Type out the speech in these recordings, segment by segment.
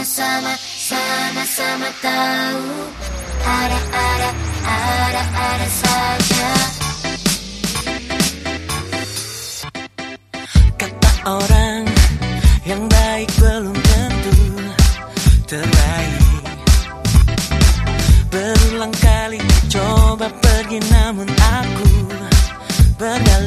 sama-sama sama-sama tahu. Ada ada ada ada saja. Kata orang yang baik belum tentu terbaik. Berulang kali coba pergi namun aku berbalik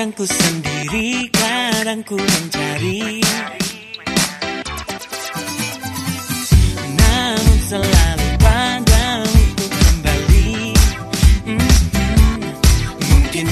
Kadang ku sendiri, kadang ku mencari Namun selalu padamu ku kembali mm -hmm. Mungkin